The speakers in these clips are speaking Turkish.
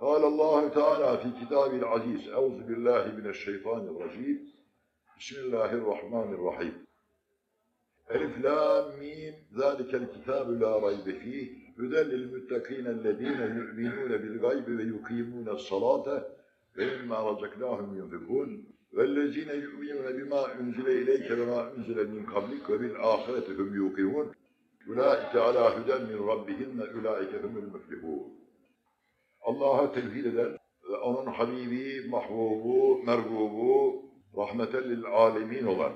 قال الله تعالى في كتابه العزيز أعوذ بالله من الشيطان الرجيم. بسم الله الرحمن الرحيم. ألف لام ميم. ذلك الكتاب لا ريب فيه. هدى للمتقين الذين يؤمنون بالغيب ويقيمون الصلاة. ومما رزقناهم ينفقون. والذين يؤمنون بما أنزل إليك وما أنزل من قبلك وبالآخرة هم يوقنون. أولئك على هدى من ربهم. وأولئك هم المفلحون. Allah'a tevhid eden ve onun Habibi, mahbubu, mergubu, rahmeten lil alemin olan,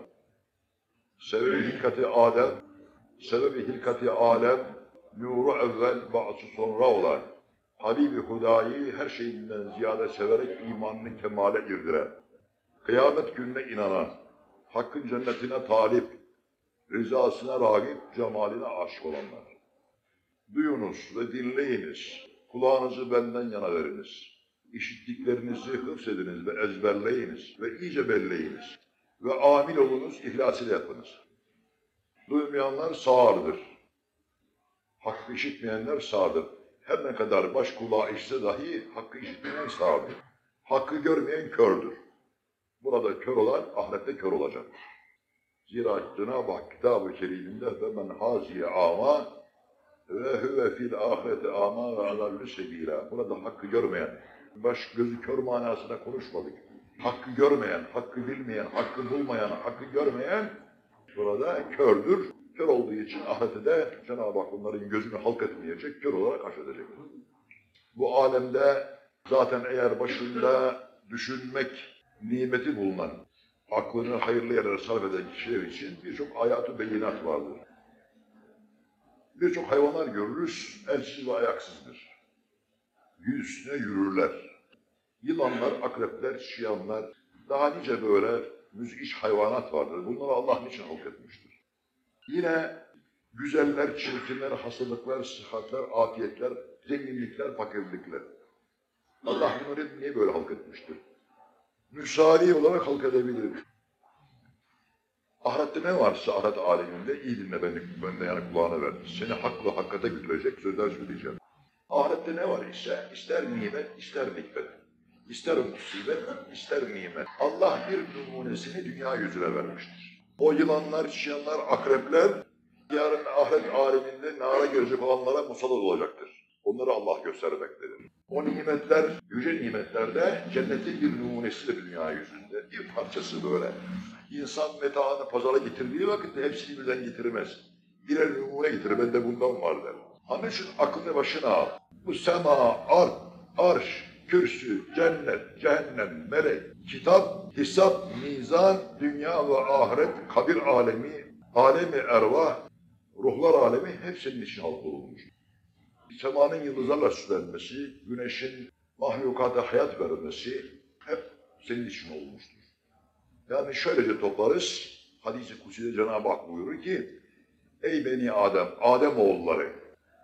sebebi hilkati Adem, sebebi hilkati alem, nuru evvel, ba'sı sonra olan, Habibi Huda'yı her şeyinden ziyade severek imanını kemale irdiren, kıyamet gününe inanan, hakkın cennetine talip, rızasına rağip, cemaline aşık olanlar. Duyunuz ve dinleyiniz. Kulağınızı benden yana veriniz. İşittiklerinizi hıfzediniz ve ezberleyiniz ve iyice belleyiniz. Ve amil olunuz, ihlas ile yapınız. Duymayanlar sağırdır. Hakkı işitmeyenler sağdır. Her ne kadar baş kulağı işse dahi hakkı işitmeyen sağdır. Hakkı görmeyen kördür. Burada kör olan ahirette kör olacak. Zira Cenab-ı Hak kitab-ı keriminde ve men haziye ama ve huve fil ahireti ama ve azallü sebila. Burada hakkı görmeyen, baş gözü kör manasına konuşmadık. Hakkı görmeyen, hakkı bilmeyen, hakkı bulmayan, hakkı görmeyen burada kördür. Kör olduğu için ahirette de Cenab-ı Hak onların gözünü halk etmeyecek, kör olarak affedecek. Bu alemde zaten eğer başında düşünmek nimeti bulunan, aklını hayırlı yerlere sarf eden kişiler için birçok ayat-ı beyinat vardır. Birçok hayvanlar görürüz, elsiz ve ayaksızdır. Yüz üstüne yürürler. Yılanlar, akrepler, şiyanlar, daha nice böyle müzgiç hayvanat vardır. Bunları Allah niçin halk etmiştir? Yine güzeller, çirkinler, hastalıklar, sıhhatler, afiyetler, zenginlikler, fakirlikler. Allah bunları niye böyle halk etmiştir? Müsaade olarak halk edebilir. Ahirette ne varsa ahiret aleminde iyi dinle beni, benden yani kulağına ver. Seni hak ve hakikate götürecek sözler söyleyeceğim. Ahirette ne var ise ister nimet, ister nikmet. ister musibet, ister nimet. Allah bir numunesini dünya yüzüne vermiştir. O yılanlar, çiyanlar, akrepler yarın ahiret aleminde nara girecek olanlara musallat olacaktır. Onları Allah göstermektedir. O nimetler, yüce nimetlerde cennetin bir numunesidir dünya yüzünde. Bir parçası böyle. İnsan metaını pazara getirdiği vakitte hepsini birden getirmez. Birer numune getirir, bende bundan var der. Onun için aklını başına al. Bu sema, art, arş, kürsü, cennet, cehennem, melek, kitap, hesap, mizan, dünya ve ahiret, kabir alemi, alemi ervah, ruhlar alemi hepsinin için halk olmuş. Semanın yıldızlarla süslenmesi, güneşin mahlukata hayat vermesi hep senin için olmuştur. Yani şöylece toplarız. Hadis-i Kutsi'de Cenab-ı Hak buyurur ki Ey beni Adem, Adem oğulları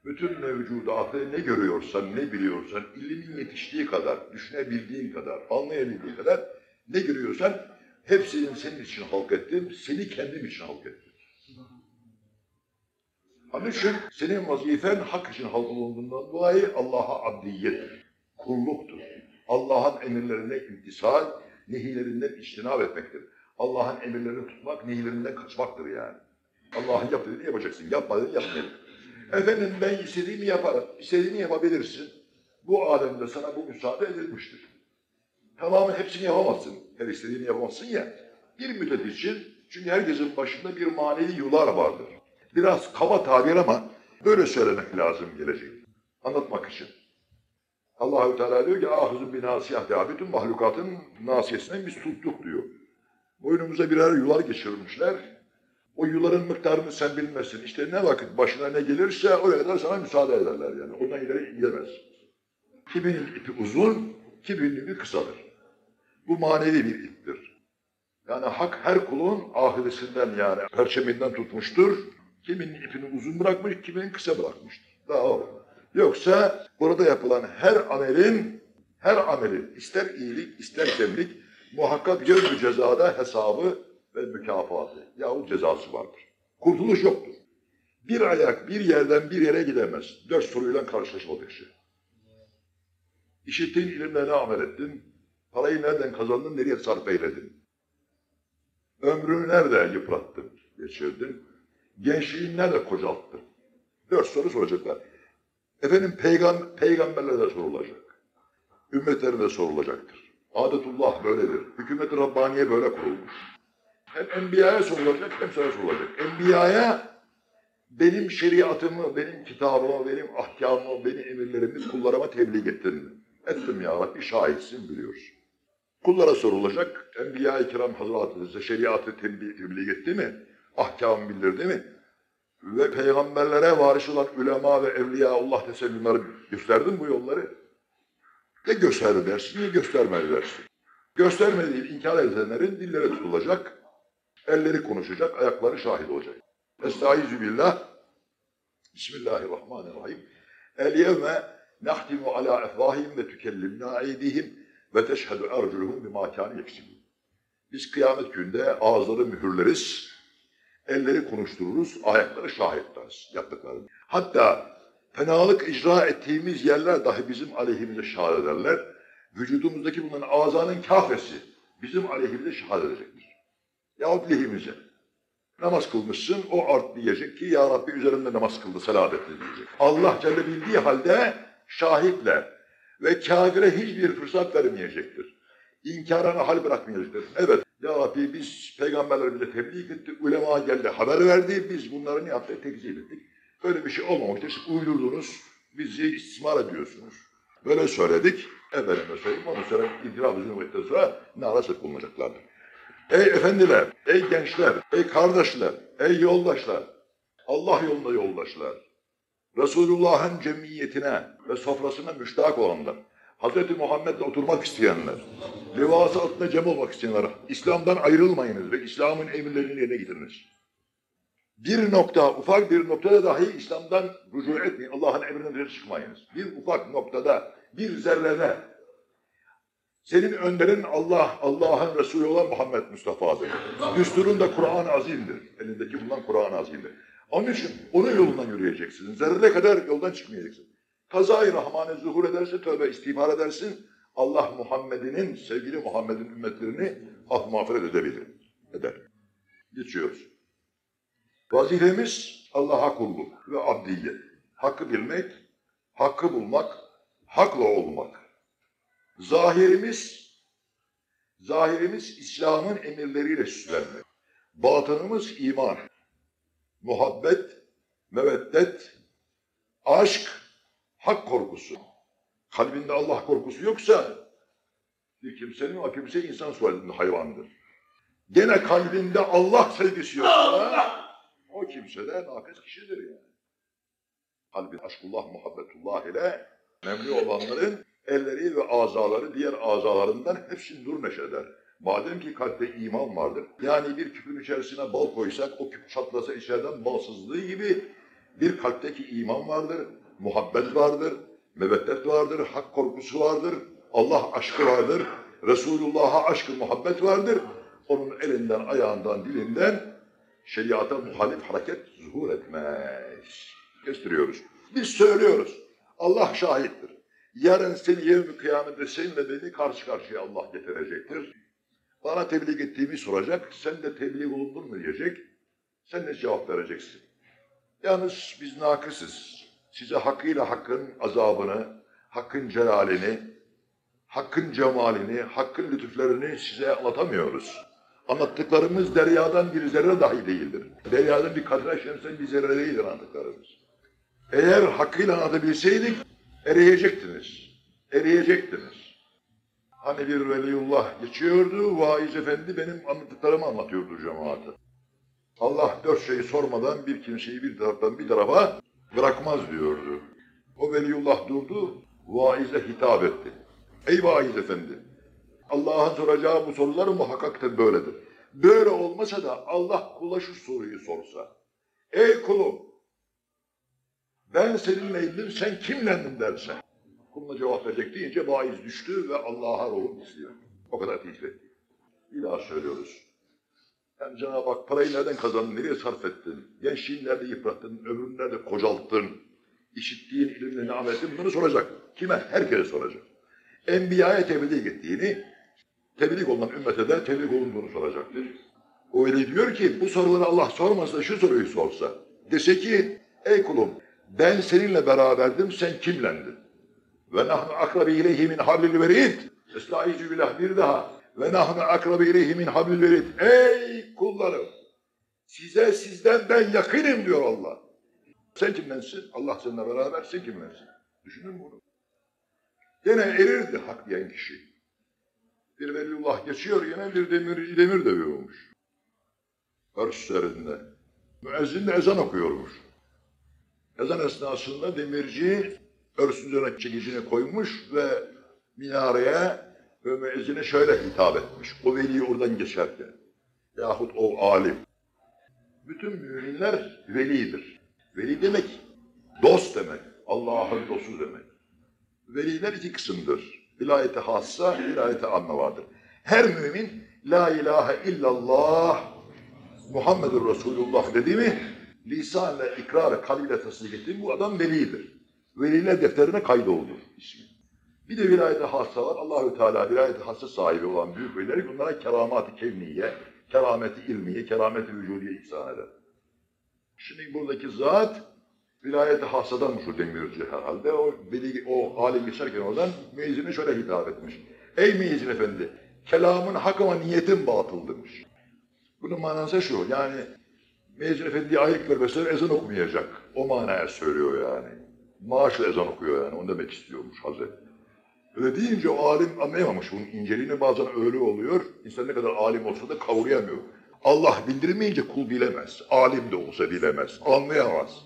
bütün mevcudatı ne görüyorsan, ne biliyorsan, ilimin yetiştiği kadar, düşünebildiğin kadar, anlayabildiğin kadar ne görüyorsan hepsini senin için halk ettim, seni kendim için halk ettim. Onun için senin vazifen hak için halk olunduğundan dolayı Allah'a abdiyettir, kulluktur. Allah'ın emirlerine imtisal, nehilerinden içtinab etmektir. Allah'ın emirlerini tutmak, nehilerinden kaçmaktır yani. Allah'ın yap dediğini yapacaksın, yapma dediğini yapmayın. Efendim ben istediğimi yaparım, istediğini yapabilirsin. Bu alemde sana bu müsaade edilmiştir. Tamamen hepsini yapamazsın, her istediğini yapamazsın ya. Bir müddet için, çünkü herkesin başında bir manevi yular vardır. Biraz kaba tabir ama böyle söylemek lazım gelecek. Anlatmak için. Allahü Teala diyor ki ahızın bir nasiyah ya bütün mahlukatın nasiyesinden biz tuttuk diyor. Boynumuza birer yular geçirmişler. O yuların miktarını sen bilmezsin. İşte ne vakit başına ne gelirse o kadar sana müsaade ederler yani. Ondan ileri gidemez. Kiminin ipi uzun, kiminin ipi kısadır. Bu manevi bir iptir. Yani hak her kulun ahiresinden yani perçeminden tutmuştur. Kiminin ipini uzun bırakmış, kiminin kısa bırakmıştır. Daha o. Yoksa burada yapılan her amelin, her amelin ister iyilik, ister cemlik muhakkak yevm cezada hesabı ve mükafatı yahut cezası vardır. Kurtuluş yoktur. Bir ayak bir yerden bir yere gidemez. Dört soruyla karşılaşmadıkça. İşittiğin ilimle ne amel ettin? Parayı nereden kazandın, nereye sarf eyledin? Ömrünü nerede yıprattın, geçirdin? Gençliğini nerede kocalttın? Dört soru soracaklar. Efendim peygam peygamberlere de sorulacak. Ümmetlerine de sorulacaktır. Adetullah böyledir. Hükümet-i Rabbaniye böyle kurulmuş. Hem Enbiya'ya sorulacak hem sana sorulacak. Enbiya'ya benim şeriatımı, benim kitabımı, benim ahkamımı, benim emirlerimi kullarıma tebliğ ettin? Ettim ya Rabbi şahitsin biliyorsun. Kullara sorulacak. Enbiya-i Kiram Hazretleri şeriatı tebliğ, tebliğ etti mi? Ahkamı bildirdi mi? Ve peygamberlere varis olan ulema ve evliya Allah tesellümleri gösterdin bu yolları. Ya gösterdi dersin ya göstermedi dersin. Göstermediği inkar edenlerin dilleri tutulacak, elleri konuşacak, ayakları şahit olacak. Estaizu billah. Bismillahirrahmanirrahim. El yevme nahtimu ala efvahim ve tükellimna aydihim ve teşhedü erculuhum bima kâni. Biz kıyamet günde ağızları mühürleriz, elleri konuştururuz, ayakları şahit tutarız yaptıklarını. Hatta fenalık icra ettiğimiz yerler dahi bizim aleyhimize şahit ederler. Vücudumuzdaki bulunan azanın kafesi bizim aleyhimize şahit edecektir. Yahut lehimize. Namaz kılmışsın, o art diyecek ki Ya Rabbi üzerinde namaz kıldı, salat etti diyecek. Allah Celle bildiği halde şahitle ve kafire hiçbir fırsat vermeyecektir. İnkarına hal bırakmayacaktır. Evet, Ya Rabbi biz peygamberlerimize tebliğ etti, ulema geldi, haber verdi, biz bunları ne yaptık? Tekzip ettik. Böyle bir şey olmamıştır, siz uydurdunuz, bizi istismar ediyorsunuz. Böyle söyledik, efendime söyleyeyim, onu sonra itiraf edildikten sonra nara sık bulunacaklardır. Ey efendiler, ey gençler, ey kardeşler, ey yoldaşlar, Allah yolunda yoldaşlar, Resulullah'ın cemiyetine ve sofrasına müştak olanlar, Hz. Muhammed'le oturmak isteyenler, levası altında cem olmak isteyenler, İslam'dan ayrılmayınız ve İslam'ın emirlerini yerine getiriniz. Bir nokta, ufak bir noktada dahi İslam'dan rücu etmeyin, Allah'ın emrinden dışarı çıkmayınız. Bir ufak noktada, bir zerrede, senin önderin Allah, Allah'ın Resulü olan Muhammed Mustafa'dır. Düsturun da Kur'an-ı Azim'dir. Elindeki bulunan Kur'an-ı Azim'dir. Onun için onun yolundan yürüyeceksin. Zerre kadar yoldan çıkmayacaksın. Kazayı Rahman'e zuhur ederse, tövbe istiğfar edersin. Allah Muhammed'inin, sevgili Muhammed'in ümmetlerini af mağfiret edebilir. Eder. Geçiyoruz. Vazifemiz Allah'a kulluk ve abdiyet. Hakkı bilmek, hakkı bulmak, hakla olmak. Zahirimiz, zahirimiz İslam'ın emirleriyle süslenmek. Batınımız iman, muhabbet, meveddet, aşk, hak korkusu. Kalbinde Allah korkusu yoksa bir kimsenin o kimse insan sualinde hayvandır. Gene kalbinde Allah sevgisi yoksa o kimse de nakıs kişidir yani. Kalbin aşkullah, muhabbetullah ile memnun olanların elleri ve azaları diğer azalarından hepsini nur neşeder. Madem ki kalpte iman vardır, yani bir küpün içerisine bal koysak, o küp çatlasa içeriden bal sızdığı gibi bir kalpteki iman vardır, muhabbet vardır, meveddet vardır, hak korkusu vardır, Allah aşkı vardır, Resulullah'a aşkı muhabbet vardır. Onun elinden, ayağından, dilinden şeriata muhalif hareket zuhur etmez. Gösteriyoruz. Biz söylüyoruz. Allah şahittir. Yarın seni yevmi kıyamette seninle beni karşı karşıya Allah getirecektir. Bana tebliğ ettiğimi soracak, sen de tebliğ bulundun mu diyecek. Sen de cevap vereceksin. Yalnız biz nakısız. Size hakkıyla hakkın azabını, hakkın celalini, hakkın cemalini, hakkın lütuflarını size anlatamıyoruz. Anlattıklarımız deryadan bir zerre dahi değildir. Deryadan bir kadra şemsen bir zerre değildir anlattıklarımız. Eğer hakkıyla anlatabilseydik, eriyecektiniz. Eriyecektiniz. Hani bir veliullah geçiyordu, vaiz efendi benim anlattıklarımı anlatıyordu cemaate. Allah dört şeyi sormadan bir kimseyi bir taraftan bir tarafa bırakmaz diyordu. O veliullah durdu, vaize hitap etti. Ey vaiz efendi, Allah'ın soracağı bu sorular muhakkaktır böyledir. Böyle olmasa da Allah kula şu soruyu sorsa. Ey kulum, ben seninleydim, sen kimlendin derse. Kuluna cevap verecek deyince vaiz düştü ve Allah'a ruhum istiyor. O kadar teklif etti. Bir daha söylüyoruz. Yani Cenab-ı Hak parayı nereden kazandın, nereye sarf ettin, gençliğini nerede yıprattın, ömrünü nerede kocalttın, işittiğin ilimle ne amel ettin, bunu soracak. Kime? Herkese soracak. Enbiya'ya tebliğ ettiğini, tebliğ olunan ümmete de tebliğ olunduğunu soracaktır. O öyle diyor ki bu soruları Allah sormasa şu soruyu sorsa. Dese ki ey kulum ben seninle beraberdim sen kimlendin? Ve nahnu akrabi ileyhi min hablil verid. Estaizu billah bir daha. Ve nahnu akrabi ileyhi min hablil verid. Ey kullarım size sizden ben yakınım diyor Allah. Sen kimdensin? Allah seninle beraber sen kimdensin? Düşünün bunu. Gene erirdi hak diyen kişi. Bir velillah geçiyor yine bir demirci demir dövüyormuş. Örs üzerinde. Müezzin de ezan okuyormuş. Ezan esnasında demirci örs üzerine çekicini koymuş ve minareye ve müezzine şöyle hitap etmiş. O veli oradan geçerken. Yahut o alim. Bütün müminler velidir. Veli demek dost demek. Allah'ın dostu demek. Veliler iki kısımdır. Vilayete hassa, vilayete amme vardır. Her mümin La ilahe illallah Muhammedur Resulullah dedi mi lisanla, ikrarı, kalbiyle tasdik etti bu adam velidir. Veliler defterine kaydoldu ismi. Bir de vilayete hassa var. Allahü Teala vilayete hassa sahibi olan büyük veliler bunlara keramat-ı kevniye, kerameti ilmiye, kerameti vücudiye ihsan eder. Şimdi buradaki zat vilayeti hassadan şu demirci herhalde. O, veli, o alim geçerken oradan müezzine şöyle hitap etmiş. Ey müezzin efendi, kelamın hak ama niyetin batıl demiş. Bunun manası şu, yani müezzin efendiye ayık vermeseler ezan okumayacak. O manaya söylüyor yani. Maaşla ezan okuyor yani, onu demek istiyormuş Hazret. Öyle deyince o alim anlayamamış bunun inceliğini bazen öyle oluyor. İnsan ne kadar alim olsa da kavrayamıyor. Allah bildirmeyince kul bilemez. Alim de olsa bilemez, anlayamaz.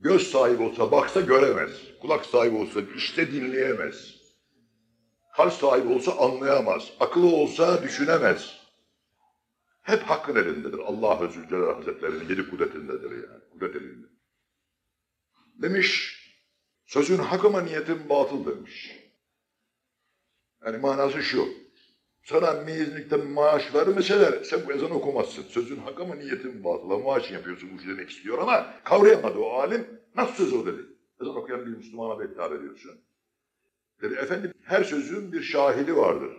Göz sahibi olsa baksa göremez. Kulak sahibi olsa işte dinleyemez. Kalp sahibi olsa anlayamaz. Akıllı olsa düşünemez. Hep hakkın elindedir. Allah-u Zülcelal Hazretleri'nin yedi kudretindedir yani. Kudret elinde. Demiş, sözün hak ama niyetin batıl demiş. Yani manası şu. Sana mezunluktan maaş vermeseler sen bu ezan okumazsın. Sözün hak ama niyetin batıla maaş yapıyorsun bu demek istiyor ama kavrayamadı o alim. Nasıl söz o dedi. Ezan okuyan bir Müslümana da hitap ediyorsun. Dedi efendim her sözün bir şahidi vardır.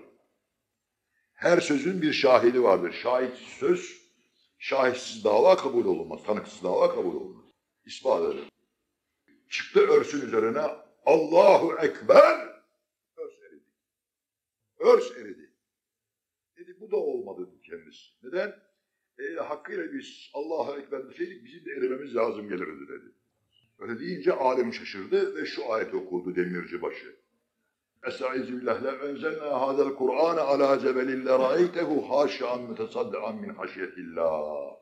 Her sözün bir şahidi vardır. Şahitsiz söz, şahitsiz dava kabul olunmaz. Tanıksız dava kabul olunmaz. İspat eder. Çıktı örsün üzerine Allahu Ekber. Örs eridi. Dedi bu da olmadı kendisi. Neden? E, hakkıyla biz Allah'a ekber deseydik bizim de erimemiz lazım gelirdi dedi. Öyle deyince alim şaşırdı ve şu ayet okuldu demirci başı. Estaizu billah le enzelna hadel Kur'ane ala cebelin le ra'eytehu haşi'an mütesaddian min haşiyetillah.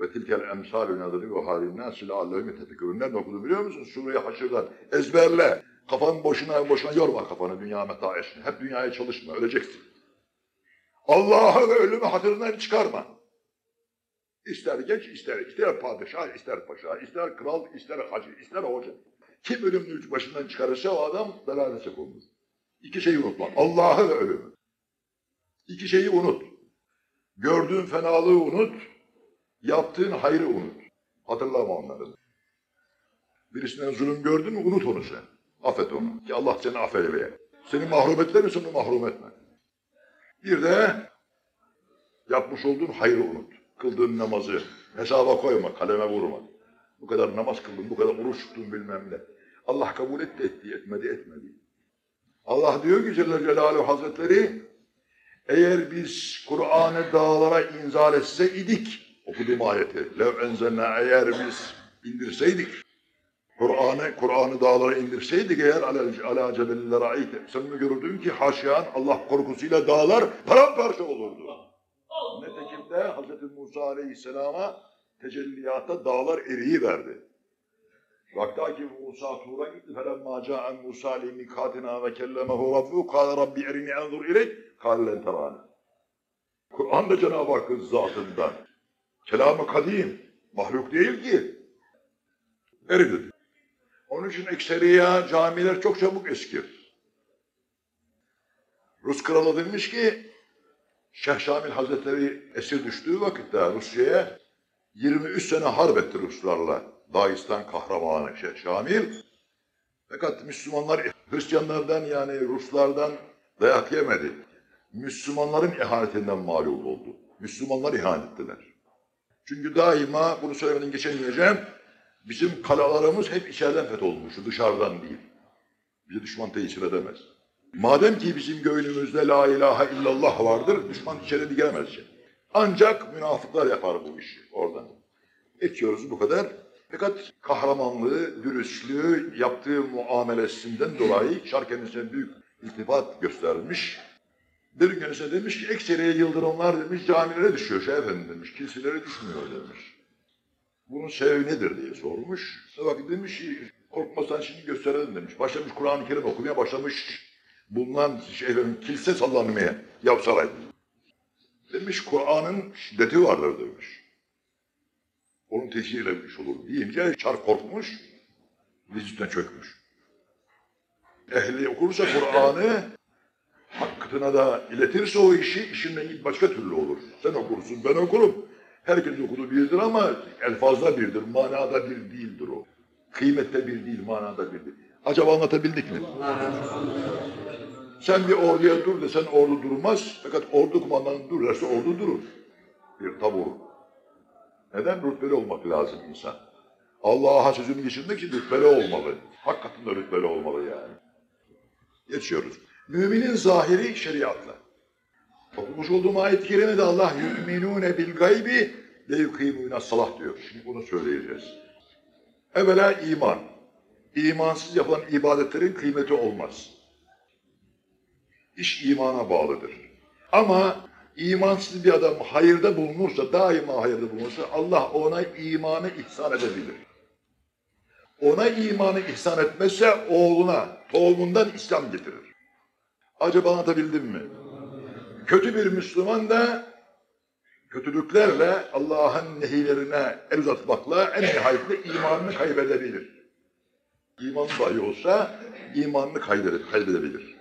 Ve tilkel emsalü nadribu halin nâsi leallehum yetefekürün. Nerede okudu biliyor musun? Sure-i Haşr'dan. Ezberle. Kafanı boşuna boşuna yorma kafanı dünya meta eşini. Hep dünyaya çalışma. Öleceksin. Allah'ı ve ölümü hatırından çıkarma. İster genç, ister, ister padişah, ister paşa, ister kral, ister hacı, ister hoca. Kim ölümünü başından çıkarırsa o adam dalalete konur. İki şeyi unutma. Allah'ı ve ölümü. İki şeyi unut. Gördüğün fenalığı unut. Yaptığın hayrı unut. Hatırlama onları. Birisinden zulüm gördün mü unut onu sen. Affet onu. Ki Allah seni affeyleye. Seni mahrum etler mi seni mahrum etme. Bir de yapmış olduğun hayrı unut. Kıldığın namazı hesaba koyma, kaleme vurma. Bu kadar namaz kıldın, bu kadar oruç tuttun bilmem ne. Allah kabul etti, etti, etmedi, etmedi. Allah diyor ki Celle Celaluhu Hazretleri, eğer biz Kur'an'ı dağlara inzal etse idik, okuduğum ayeti, lev enzelna eğer biz indirseydik, Kur'an'ı Kur'an'ı dağlara indirseydik eğer ala, ala cebellere ait, sen mi görürdün ki haşyan Allah korkusuyla dağlar paramparça olurdu. Nitekim de Hz. Musa Aleyhisselam'a tecelliyata dağlar eriyi verdi. Vakta ki Musa Tur'a gitti. فَلَمَّا جَاءَ مُوسَى لِمِكَاتِنَا وَكَلَّمَهُ رَبُّهُ قَالَ رَبِّ اَرِنِي اَنْظُرْ اِلَيْكَ قَالَ لَنْ تَرَانِ Kur'an da Cenab-ı Hakk'ın zatından. Kelam-ı kadim. Mahluk değil ki. Eridi. Onun için ekseriya camiler çok çabuk eskir. Rus kralı demiş ki Şeyh Şamil Hazretleri esir düştüğü vakitte Rusya'ya 23 sene harp etti Ruslarla. Dağistan kahramanı Şeyh Şamil Fakat Müslümanlar Hristiyanlardan yani Ruslardan dayak yemedi. Müslümanların ihanetinden mağlup oldu. Müslümanlar ihanet ettiler. Çünkü daima bunu söylemeden geçemeyeceğim. Bizim kalalarımız hep içeriden fetholmuştu, dışarıdan değil. Bizi düşman tesir edemez. Madem ki bizim gönlümüzde la ilahe illallah vardır, düşman içeri giremez. Ancak münafıklar yapar bu işi oradan. Geçiyoruz bu kadar. Fakat kahramanlığı, dürüstlüğü, yaptığı muamelesinden dolayı Şar kendisine büyük iltifat göstermiş. Bir gün ise demiş ki ekseriye yıldırımlar demiş camilere düşüyor şey efendim demiş, kiliselere düşmüyor demiş. Bunun sebebi nedir diye sormuş. Bak demiş korkmasan şimdi gösterelim demiş. Başlamış Kur'an-ı Kerim okumaya başlamış. Bulunan şey kilise sallanmaya yapsaray. Demiş Kur'an'ın şiddeti vardır demiş. Onun tesir etmiş olur deyince çar korkmuş, vizitten çökmüş. Ehli okursa Kur'an'ı hakkına da iletirse o işi, işin rengi başka türlü olur. Sen okursun, ben okurum. Herkes okudu birdir ama elfazda birdir, manada bir değildir o. Kıymette bir değil, manada bir değil. Acaba anlatabildik mi? Sen bir orduya dur desen ordu durmaz. Fakat ordu kumandanı dur derse ordu durur. Bir tabur. Neden? Rütbeli olmak lazım insan. Allah'a sözünü geçirmek için rütbeli olmalı. Hakikaten de rütbeli olmalı yani. Geçiyoruz. Müminin zahiri şeriatla. Okumuş olduğum ayet-i kerimede Allah yu'minune bil gaybi le yukimune salah diyor. Şimdi bunu söyleyeceğiz. Evvela iman. İmansız yapılan ibadetlerin kıymeti olmaz. İş imana bağlıdır. Ama imansız bir adam hayırda bulunursa, daima hayırda bulunursa Allah ona imanı ihsan edebilir. Ona imanı ihsan etmezse oğluna, tohumundan İslam getirir. Acaba anlatabildim mi? Kötü bir Müslüman da kötülüklerle Allah'ın nehilerine el uzatmakla en nihayetinde imanını kaybedebilir. İman dahi olsa imanını kaybedebilir.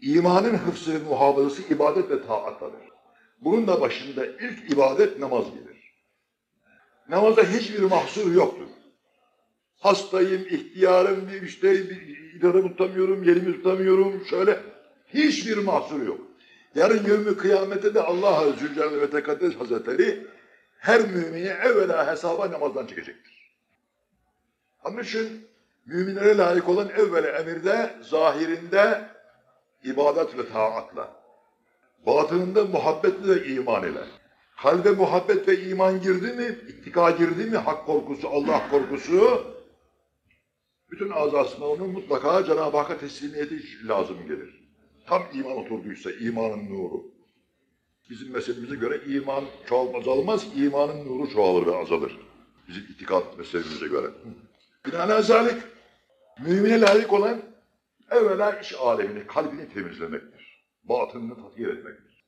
İmanın hıfzı ve muhafazası ibadet ve taattadır. Bunun da başında ilk ibadet namaz gelir. Namazda hiçbir mahsur yoktur. Hastayım, ihtiyarım, bir işte bir idarımı tutamıyorum, yerimi tutamıyorum, şöyle hiçbir mahsur yok. Yarın yevmi kıyamette de Allah Zülcelal ve Tekaddes Hazretleri her mümini evvela hesaba namazdan çekecektir. Onun için müminlere layık olan evvela emirde, zahirinde ibadet ve taatla, batınında muhabbetle ve iman ile. Kalbe muhabbet ve iman girdi mi, ittika girdi mi, hak korkusu, Allah korkusu, bütün azasına onun mutlaka Cenab-ı Hakk'a teslimiyeti lazım gelir. Tam iman oturduysa, imanın nuru. Bizim mezhebimize göre iman çoğalmaz, azalmaz, imanın nuru çoğalır ve azalır. Bizim itikat mezhebimize göre. Binaenaleyh mümine layık olan evvela iş alemini, kalbini temizlemektir. Batınını tatkir etmektir.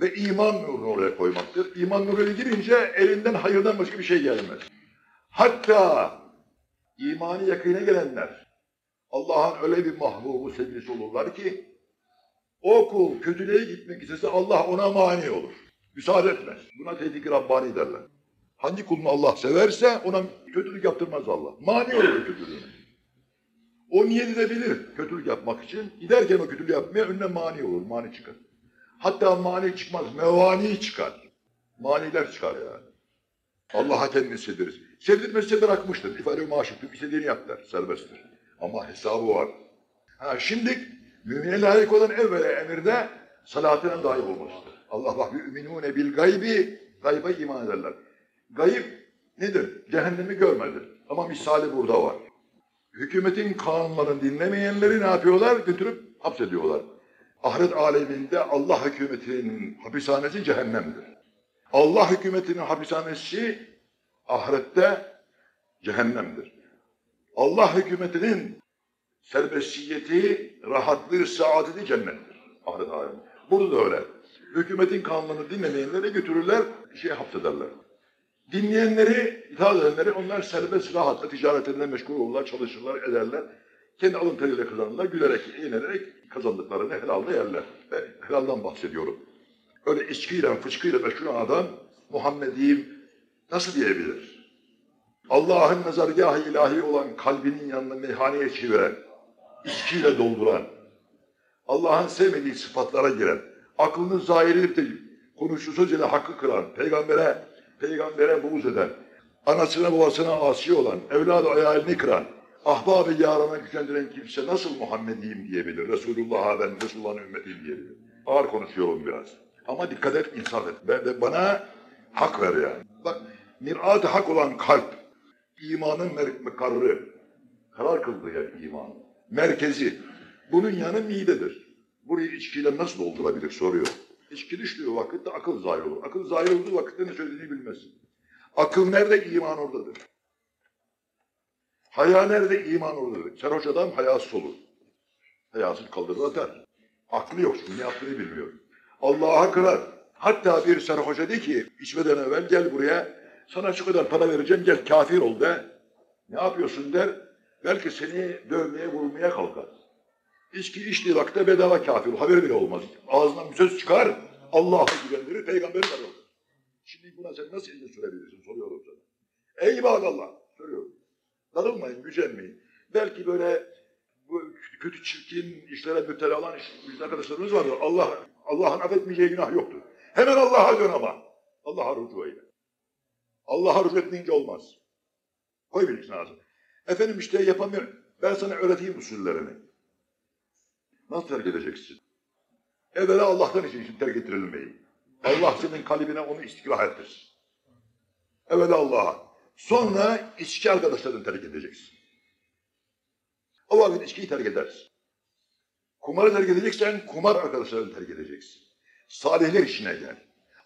Ve iman nurunu oraya koymaktır. İman nuruna girince elinden hayırdan başka bir şey gelmez. Hatta imani yakine gelenler Allah'ın öyle bir mahbubu sevgilisi olurlar ki o kul kötülüğe gitmek istese Allah ona mani olur. Müsaade etmez. Buna tehdit Rabbani derler. Hangi kulunu Allah severse ona kötülük yaptırmaz Allah. Mani olur kötülüğüne. O niyet edebilir kötülük yapmak için. Giderken o kötülüğü yapmaya önüne mani olur, mani çıkar. Hatta mani çıkmaz, mevani çıkar. Maniler çıkar yani. Allah'a kendini sevdirir. Sevdirmezse bırakmıştır. İfade maaşıktır, istediğini yap der, serbesttir. Ama hesabı var. Ha, şimdi mümine layık olan evvela emirde salatına dahi olmasıdır. Allah bak yu'minune bil gaybi, gayba iman ederler. Gayb nedir? Cehennemi görmedi. Ama misali burada var. Hükümetin kanunlarını dinlemeyenleri ne yapıyorlar? Götürüp hapsediyorlar. Ahiret aleminde Allah hükümetinin hapishanesi cehennemdir. Allah hükümetinin hapishanesi ahirette cehennemdir. Allah hükümetinin serbestiyeti, rahatlığı, saadeti cennettir. Ahiret aleminde. Burada da öyle. Hükümetin kanunlarını dinlemeyenleri götürürler, şey hapsederler. Dinleyenleri, itaat edenleri onlar serbest, rahatla ticaretlerinde meşgul olurlar, çalışırlar, ederler. Kendi alın teriyle kazanırlar, gülerek, eğlenerek kazandıklarını helalde yerler. Ve helaldan bahsediyorum. Öyle içkiyle, fıçkıyla meşgul adam Muhammediyim nasıl diyebilir? Allah'ın nazargahı ilahi olan kalbinin yanına meyhaneye çeviren, içkiyle dolduran, Allah'ın sevmediği sıfatlara giren, aklını zahir edip de konuşu söz ile hakkı kıran, peygambere, peygambere buğz eden, anasına babasına asi olan, evladı hayalini kıran, ahbab-ı yarana gücendiren kimse nasıl Muhammediyim diyebilir, Resulullah'a ben Resulullah'ın ümmetiyim diyebilir. Ağır konuşuyorum biraz. Ama dikkat et, insaf et. Ben de bana hak ver yani. Bak, mirat hak olan kalp, imanın karrı, karar kıldığı yer iman. Merkezi. Bunun yanı midedir. Burayı içkiyle nasıl doldurabilir soruyor. İçki düştüğü vakitte akıl zahir olur. Akıl zahir olduğu vakitte ne söylediğini bilmezsin. Akıl nerede? iman oradadır. Haya nerede? iman oradadır. Sarhoş adam hayasız olur. Hayasız kaldırır atar. Aklı yok ne yaptığını bilmiyor. Allah'a kırar. Hatta bir sarhoşa de ki içmeden evvel gel buraya sana şu kadar para vereceğim gel kafir ol de. Ne yapıyorsun der. Belki seni dövmeye vurmaya kalkar. İçki içtiği vakitte bedava kafir. Haber bile olmaz. Ağzından bir söz çıkar. Allah'a güvendirir, peygamberi kazanır. Şimdi buna sen nasıl izin sürebilirsin soruyorum sana. Eyvallah soruyorum. Darılmayın, gücenmeyin. Belki böyle bu kötü çirkin işlere müptela olan iş, arkadaşlarımız vardır. Allah Allah'ın affetmeyeceği günah yoktur. Hemen Allah'a dön ama. Allah'a rücu eyle. Allah'a rücu etmeyince olmaz. Koy bilirsin ağzına. Efendim işte yapamıyorum. Ben sana öğreteyim usullerini. Nasıl terk edeceksin? Evvela Allah'tan için, için terk ettirilmeyi. Allah senin kalbine onu istikrar ettirsin. Evvela Allah'a. Sonra içki arkadaşlarını terk edeceksin. O vakit içkiyi terk edersin. Kumarı terk edeceksen kumar arkadaşlarını terk edeceksin. Salihler işine gel.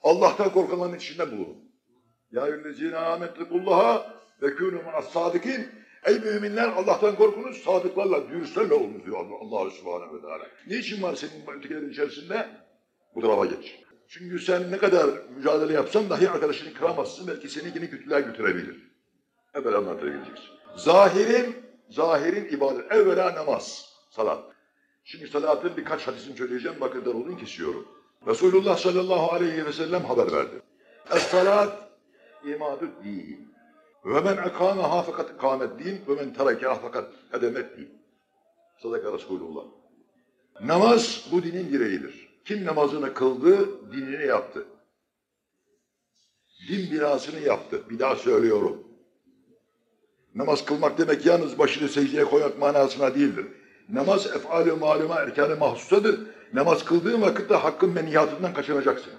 Allah'tan korkanların içinde bulun. Ya yüllezine amentukullaha ve ma'as sadikin. Ey müminler Allah'tan korkunuz, sadıklarla, dürüstlerle olunuz diyor Allah, Allah Subhanahu ve Teala. Niçin var senin ötekilerin içerisinde? Bu tarafa geç. Çünkü sen ne kadar mücadele yapsan dahi arkadaşını kıramazsın. Belki seni yine kötülüğe götürebilir. Evvela onlara geleceksin. Zahirin, zahirin ibadet. Evvela namaz, salat. Şimdi salatın birkaç hadisini söyleyeceğim. Bakın darılın kesiyorum. Resulullah sallallahu aleyhi ve sellem haber verdi. Es-salat imadü din. Ve men ekâmeha fakat ikamet din ve men terekâ fakat edemet din. Sadaka Resulullah. Namaz bu dinin direğidir. Kim namazını kıldı, dinini yaptı. Din binasını yaptı. Bir daha söylüyorum. Namaz kılmak demek yalnız başını secdeye koymak manasına değildir. Namaz efali maluma erkanı mahsusadır. Namaz kıldığın vakitte hakkın meniyatından kaçınacaksın.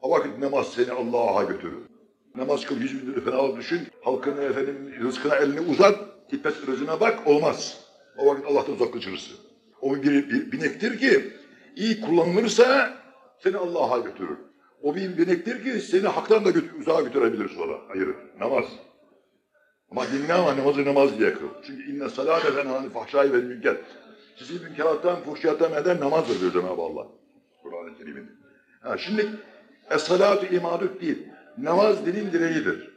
O vakit namaz seni Allah'a götürür. Namaz kıl yüz bin lira düşün. Halkını efendim rızkına elini uzat. İppet rızına bak olmaz. O vakit Allah'tan uzaklaşırsın. O bir, bir binektir ki iyi kullanılırsa seni Allah'a götürür. O bir binektir ki seni haktan da götür, uzağa götürebilir sonra. Hayır, namaz. Ama dinle ama namazı namaz diye kıl. Çünkü inne salate fenâni fahşâi ve münker. Sizi münkerattan, fuhşiyattan eden namazdır diyor Cenab-ı Allah. Kur'an-ı Kerim'in. Ha, şimdi es-salâtu imadut değil. Namaz dinin direğidir.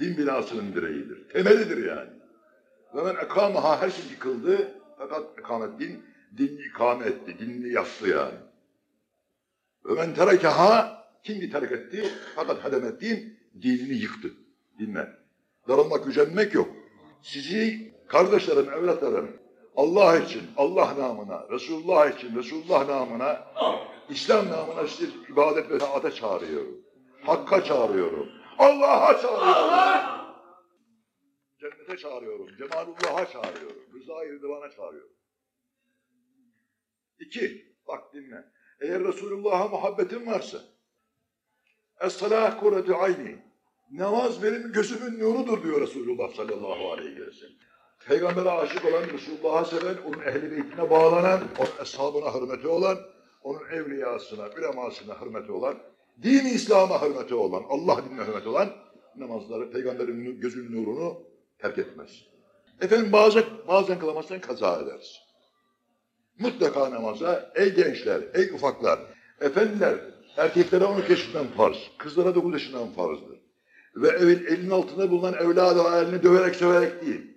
Din binasının direğidir. Temelidir yani. Ve men ekâmeha her şeyi kıldı. Fakat ikamet din, dinini ikame etti. Dinini yaptı yani. Ve men terekeha kimdi terk etti? Fakat hademet din, dinini yıktı. Dinle. Darılmak, gücenmek yok. Sizi kardeşlerim, evlatlarım, Allah için, Allah namına, Resulullah için, Resulullah namına, İslam namına sizi ibadet ve taata çağırıyorum. Hakka çağırıyorum. Allah'a çağırıyorum. Cennete çağırıyorum. Cemalullah'a çağırıyorum. Rıza-i Rıdvan'a çağırıyorum. İki, bak dinle. Eğer Resulullah'a muhabbetin varsa, Es-salah kurretü ayni. Namaz benim gözümün nurudur diyor Resulullah sallallahu aleyhi ve sellem. Peygamber'e aşık olan, Resulullah'a seven, onun ehli beytine bağlanan, onun eshabına hürmeti olan, onun evliyasına, ülemasına hürmeti olan, din İslam'a hürmeti olan, Allah dinine hürmeti olan namazları, peygamberin gözünün nurunu terk etmez. Efendim bazen, bazen kılamazsan kaza edersin. Mutlaka namaza, ey gençler, ey ufaklar, efendiler, erkeklere 12 yaşından farz, kızlara 9 yaşından farzdır. Ve evin elinin altında bulunan evladı elini döverek söverek değil,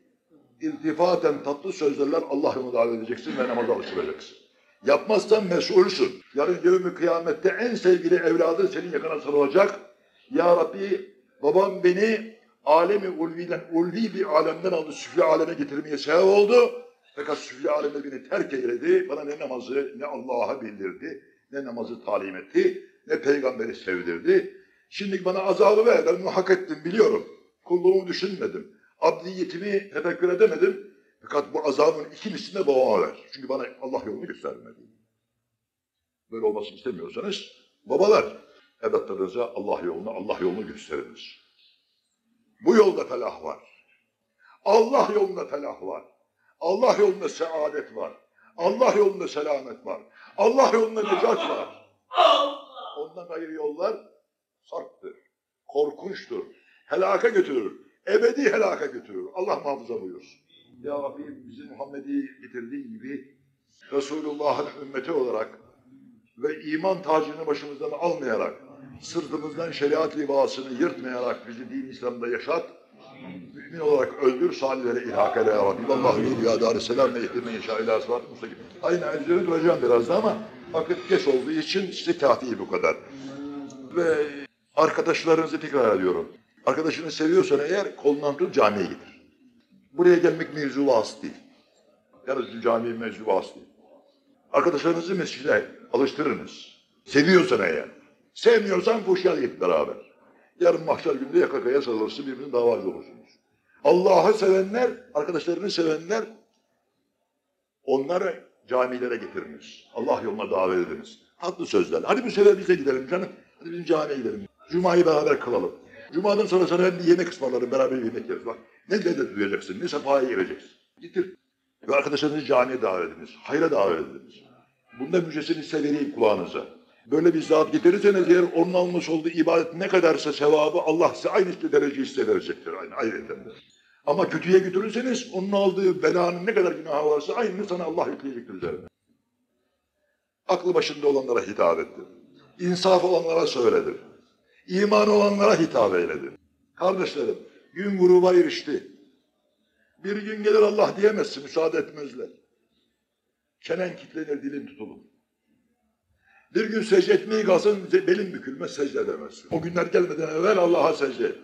iltifaten tatlı sözlerle Allah'ı davet edeceksin ve namaza alıştıracaksın. Yapmazsan mesulsün. Yarın yevmi kıyamette en sevgili evladın senin yakına sarılacak. Ya Rabbi babam beni alemi ulviden, ulvi bir alemden aldı, süfli aleme getirmeye sebep oldu. Fakat süfli aleme beni terk eyledi. Bana ne namazı, ne Allah'a bildirdi, ne namazı talim etti, ne peygamberi sevdirdi. Şimdi bana azabı ver, ben bunu hak ettim biliyorum. Kulluğumu düşünmedim. Abdiyetimi tefekkür edemedim. Fakat bu azabın iki mislini babama ver. Çünkü bana Allah yolunu göstermedi. Böyle olmasını istemiyorsanız babalar evlatlarınıza Allah yolunu, Allah yolunu gösteriniz. Bu yolda felah var. Allah yolunda felah var. Allah yolunda saadet var. Allah yolunda selamet var. Allah yolunda necat var. Ondan gayrı yollar sarptır, korkunçtur, helaka götürür, ebedi helaka götürür. Allah muhafaza buyursun. Ya Rabbi bizi Muhammed'i getirdiğin gibi Resulullah'ın ümmeti olarak ve iman tacını başımızdan almayarak, sırtımızdan şeriat libasını yırtmayarak bizi din İslam'da yaşat, mümin olarak öldür, salihlere ilhak eyle ya Rabbi. Allahu ya dar selam ve ihtirme inşa ila sıratı mustakim. Aynen üzerine duracağım biraz da ama vakit geç olduğu için işte kafi bu kadar. Ve arkadaşlarınızı tekrar ediyorum. Arkadaşını seviyorsan eğer kolundan tut camiye gider. Buraya gelmek mevzu vasıt değil. Yani camiye mevzu vasıt değil. Arkadaşlarınızı mescide alıştırınız. Seviyorsan eğer. Sevmiyorsan koşuya git beraber. Yarın mahşer günde yaka yakaya sarılırsın birbirine davacı olursunuz. Allah'ı sevenler, arkadaşlarını sevenler onları camilere getiriniz. Allah yoluna davet ediniz. Tatlı sözler. Hadi bu sefer bize gidelim canım. Hadi bizim camiye gidelim. Cuma'yı beraber kılalım. Cuma'dan sonra sana bir yemek ısmarlarım. Beraber yemek yeriz. Bak ne lezzet duyacaksın, ne sefaya gireceksin. Getir. Ve arkadaşlarınızı camiye davet ediniz. Hayra davet ediniz. Bunda müjdesini size vereyim kulağınıza. Böyle bir zat getirirseniz eğer onun almış olduğu ibadet ne kadarsa sevabı Allah size aynı derece hissederecektir. Aynı ayrıca. Ama kötüye götürürseniz onun aldığı belanın ne kadar günahı varsa aynını sana Allah yükleyecektir üzerine. Aklı başında olanlara hitap ettir. İnsaf olanlara söyledir. İman olanlara hitap eyledir. Kardeşlerim, gün gruba erişti. Bir gün gelir Allah diyemezsin, müsaade etmezler. Çenen kitlenir, dilin tutulur. Bir gün secde etmeyi kalsın, belin bükülmez, secde edemezsin. O günler gelmeden evvel Allah'a secde et.